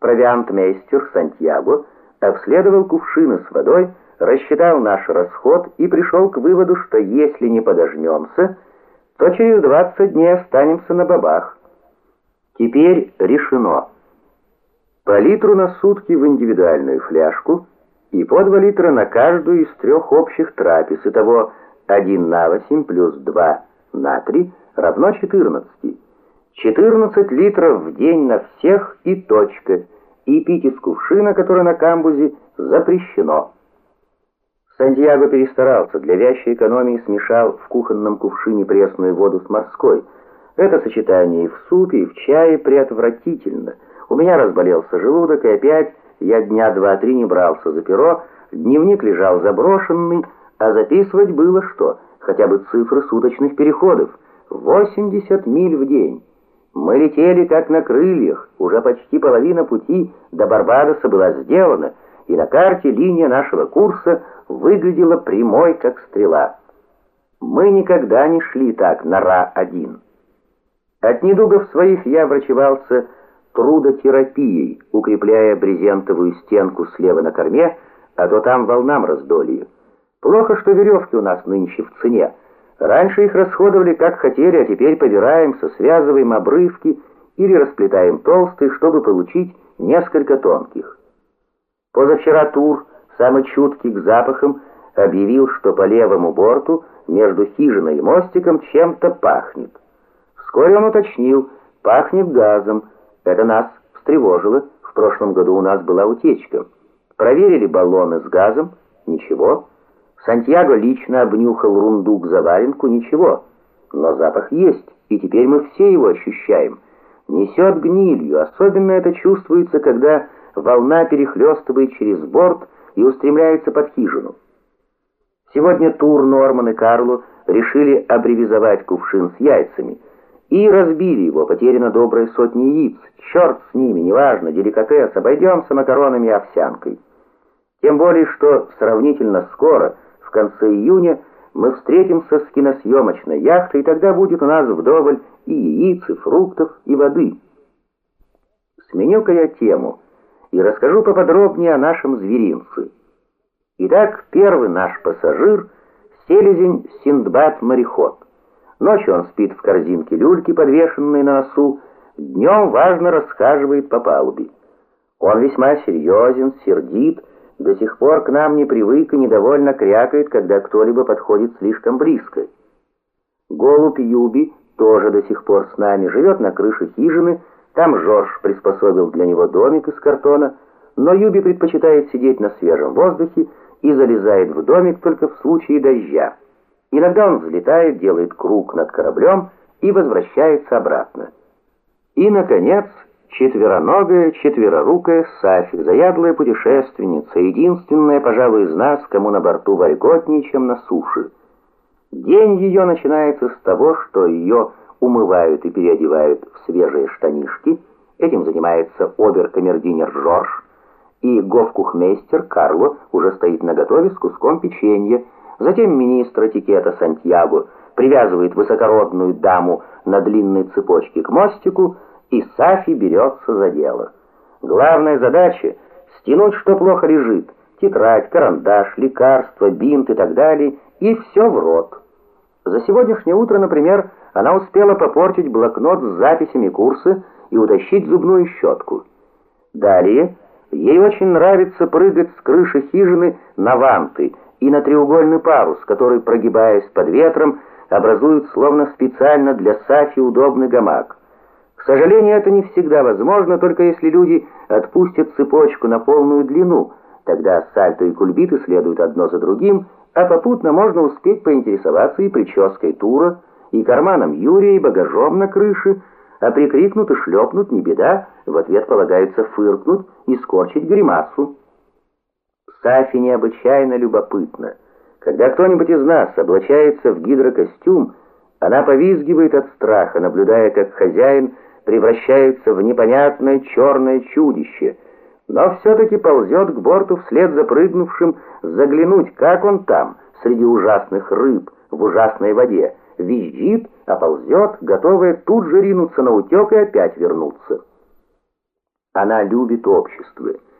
Провиантмейстер Сантьяго обследовал кувшины с водой, рассчитал наш расход и пришел к выводу, что если не подожмемся, то через 20 дней останемся на бабах. Теперь решено. По литру на сутки в индивидуальную фляжку и по 2 литра на каждую из трех общих трапез, итого 1 на 8 плюс 2 на 3 равно 14. 14 литров в день на всех и точка, и пить из кувшина, который на камбузе, запрещено. Сантьяго перестарался, для вящей экономии смешал в кухонном кувшине пресную воду с морской. Это сочетание и в супе, и в чае преотвратительно. У меня разболелся желудок, и опять я дня два-три не брался за перо, дневник лежал заброшенный, а записывать было что? Хотя бы цифры суточных переходов. 80 миль в день. Мы летели как на крыльях, уже почти половина пути до Барбадоса была сделана, и на карте линия нашего курса выглядела прямой, как стрела. Мы никогда не шли так на Ра-1. От недугов своих я врачевался трудотерапией, укрепляя брезентовую стенку слева на корме, а то там волнам раздолье. Плохо, что веревки у нас нынче в цене, Раньше их расходовали как хотели, а теперь побираемся, связываем обрывки или расплетаем толстые, чтобы получить несколько тонких. Позавчера Тур, самый чуткий к запахам, объявил, что по левому борту между хижиной и мостиком чем-то пахнет. Вскоре он уточнил, пахнет газом. Это нас встревожило. В прошлом году у нас была утечка. Проверили баллоны с газом. Ничего. Сантьяго лично обнюхал рундук-заваренку, ничего. Но запах есть, и теперь мы все его ощущаем. Несет гнилью, особенно это чувствуется, когда волна перехлестывает через борт и устремляется под хижину. Сегодня Тур, Норман и Карло решили абревизовать кувшин с яйцами и разбили его, потеряно добрые сотни яиц. Черт с ними, неважно, деликатес, обойдемся макаронами и овсянкой. Тем более, что сравнительно скоро – в конце июня мы встретимся с киносъемочной яхтой, и тогда будет у нас вдоволь и яиц, и фруктов, и воды. Сменю-ка я тему и расскажу поподробнее о нашем зверинце. Итак, первый наш пассажир — селезень Синдбад-мореход. Ночью он спит в корзинке люльки, подвешенной на носу, днем важно расхаживает по палубе. Он весьма серьезен, сердит, до сих пор к нам не привык и недовольно крякает, когда кто-либо подходит слишком близко. Голубь Юби тоже до сих пор с нами, живет на крыше хижины, там Жорж приспособил для него домик из картона, но Юби предпочитает сидеть на свежем воздухе и залезает в домик только в случае дождя. Иногда он взлетает, делает круг над кораблем и возвращается обратно. И, наконец, Четвероногая, четверорукая Сафи, заядлая путешественница, единственная, пожалуй, из нас, кому на борту вольготнее, чем на суше. День ее начинается с того, что ее умывают и переодевают в свежие штанишки. Этим занимается обер-камердинер Жорж, и гофкухмейстер Карло уже стоит наготове с куском печенья. Затем министр этикета Сантьяго привязывает высокородную даму на длинной цепочке к мостику, и Сафи берется за дело. Главная задача — стянуть, что плохо лежит, тетрадь, карандаш, лекарства, бинт и так далее, и все в рот. За сегодняшнее утро, например, она успела попортить блокнот с записями курса и утащить зубную щетку. Далее, ей очень нравится прыгать с крыши хижины на ванты и на треугольный парус, который, прогибаясь под ветром, образует словно специально для Сафи удобный гамак. Сожалению, это не всегда возможно, только если люди отпустят цепочку на полную длину, тогда сальто и кульбиты следуют одно за другим, а попутно можно успеть поинтересоваться и прической Тура, и карманом Юрия, и багажом на крыше, а прикрикнут и шлепнут не беда, в ответ полагается фыркнуть и скорчить гримасу. Сафи необычайно любопытно. Когда кто-нибудь из нас облачается в гидрокостюм, она повизгивает от страха, наблюдая, как хозяин превращается в непонятное черное чудище, но все-таки ползет к борту вслед за прыгнувшим, заглянуть, как он там, среди ужасных рыб, в ужасной воде, визжит, а ползет, готовая тут же ринуться на утек и опять вернуться. Она любит общество.